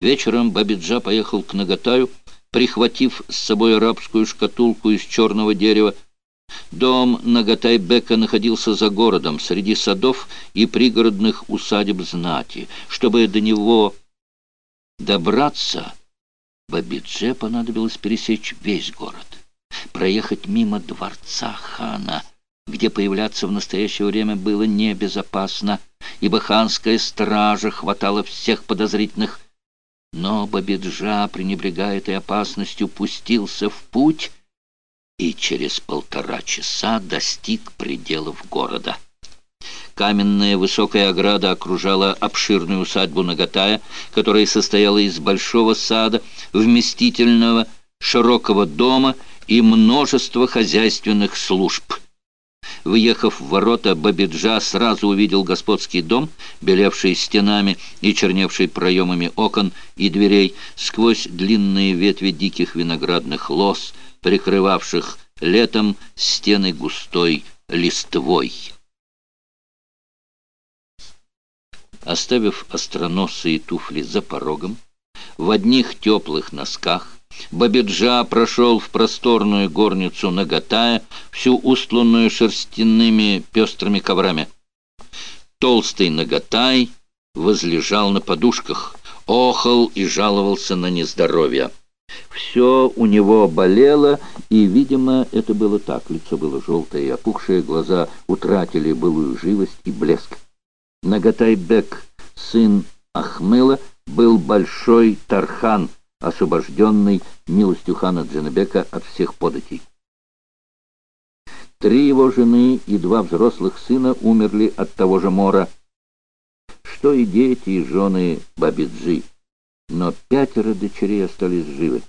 Вечером Бабиджа поехал к Нагатаю, прихватив с собой арабскую шкатулку из черного дерева. Дом Нагатайбека находился за городом, среди садов и пригородных усадеб знати. Чтобы до него добраться, Бабидже понадобилось пересечь весь город, проехать мимо дворца хана, где появляться в настоящее время было небезопасно, ибо ханская стража хватала всех подозрительных но Бабиджа, пренебрегая этой опасностью, пустился в путь и через полтора часа достиг пределов города. Каменная высокая ограда окружала обширную усадьбу Нагатая, которая состояла из большого сада, вместительного, широкого дома и множества хозяйственных служб – Въехав в ворота, Бабиджа сразу увидел господский дом, белевший стенами и черневший проемами окон и дверей, сквозь длинные ветви диких виноградных лоз, прикрывавших летом стены густой листвой. Оставив остроносые туфли за порогом, в одних теплых носках, Бабиджа прошел в просторную горницу Нагатая, всю устланную шерстяными пестрыми коврами. Толстый Нагатай возлежал на подушках, охал и жаловался на нездоровье. Все у него болело, и, видимо, это было так. Лицо было желтое и опухшее, глаза утратили былую живость и блеск. Нагатай-бек, сын Ахмыла, был большой Тархан — освобожденный милостью хана Джанебека от всех податей. Три его жены и два взрослых сына умерли от того же мора, что и дети и жены Бабиджи, но пятеро дочерей остались живы.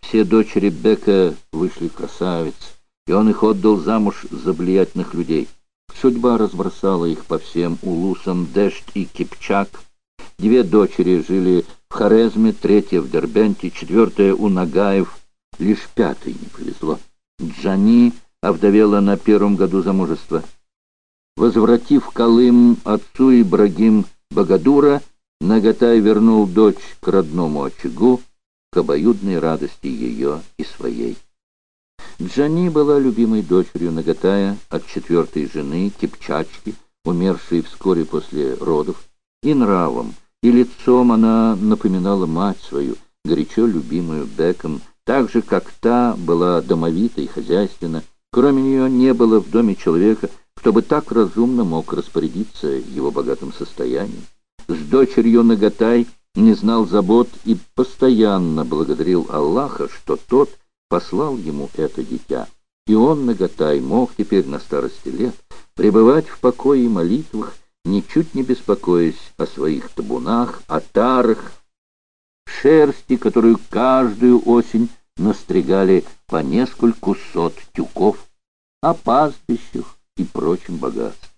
Все дочери Бека вышли красавиц, и он их отдал замуж за влиятельных людей. Судьба разбросала их по всем улусам Дешт и Кипчак. Две дочери жили в Хорезме, третья в Дербенте, четвертая у Нагаев, лишь пятой не повезло. Джани овдовела на первом году замужества. Возвратив Колым отцу Ибрагим Багадура, Нагатай вернул дочь к родному очагу, к обоюдной радости ее и своей. Джани была любимой дочерью Нагатая от четвертой жены, Кипчачки, умершей вскоре после родов, и нравом, и лицом она напоминала мать свою, горячо любимую Беком, так же, как та была домовита и хозяйственна. Кроме нее не было в доме человека, кто бы так разумно мог распорядиться его богатым состоянием. С дочерью Нагатай не знал забот и постоянно благодарил Аллаха, что тот послал ему это дитя. И он, Нагатай, мог теперь на старости лет пребывать в покое и молитвах, ничуть не беспокоясь о своих табунах, о тарах, шерсти, которую каждую осень настригали по нескольку сот тюков, о пастбищах и прочем богатстве.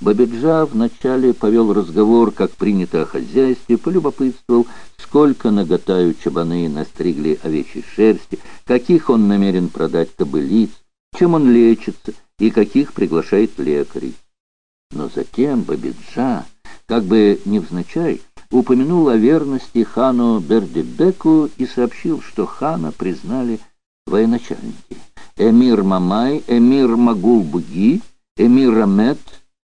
Бабиджа вначале повел разговор, как принято о хозяйстве, полюбопытствовал, сколько наготаю чабаны настригли овечьей шерсти, каких он намерен продать кобылиц, чем он лечится и каких приглашает лекарей. Но затем Бабиджа, как бы невзначай, упомянул о верности хану Бердебеку и сообщил, что хана признали военачальники. Эмир Мамай, эмир Магулбуги, эмир Рамет,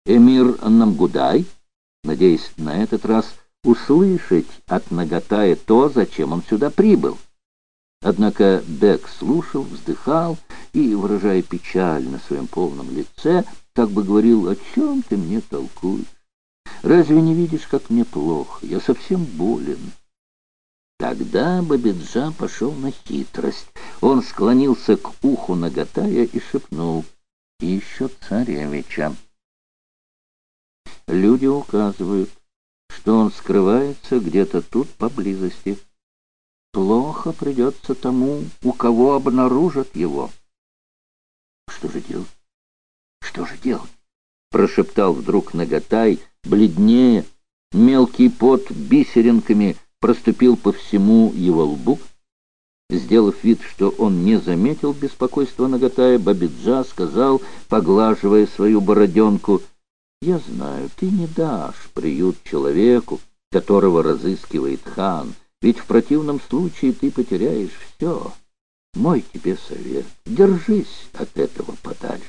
эмир Намгудай, надеясь на этот раз услышать от Нагатая то, зачем он сюда прибыл. Однако Бек слушал, вздыхал и, выражая печаль на своем полном лице, как бы говорил, о чем ты мне толкуешь? Разве не видишь, как мне плохо? Я совсем болен. Тогда Бабиджа пошел на хитрость. Он склонился к уху Нагатая и шепнул «Еще царевича». Люди указывают, что он скрывается где-то тут поблизости. Плохо придется тому, у кого обнаружат его. Что же делать? Что же делать? Прошептал вдруг Наготай, бледнее. Мелкий пот бисеринками проступил по всему его лбу. Сделав вид, что он не заметил беспокойства Наготая, Бабиджа сказал, поглаживая свою бороденку, «Я знаю, ты не дашь приют человеку, которого разыскивает хан, ведь в противном случае ты потеряешь все. Мой тебе совет — держись от этого подальше.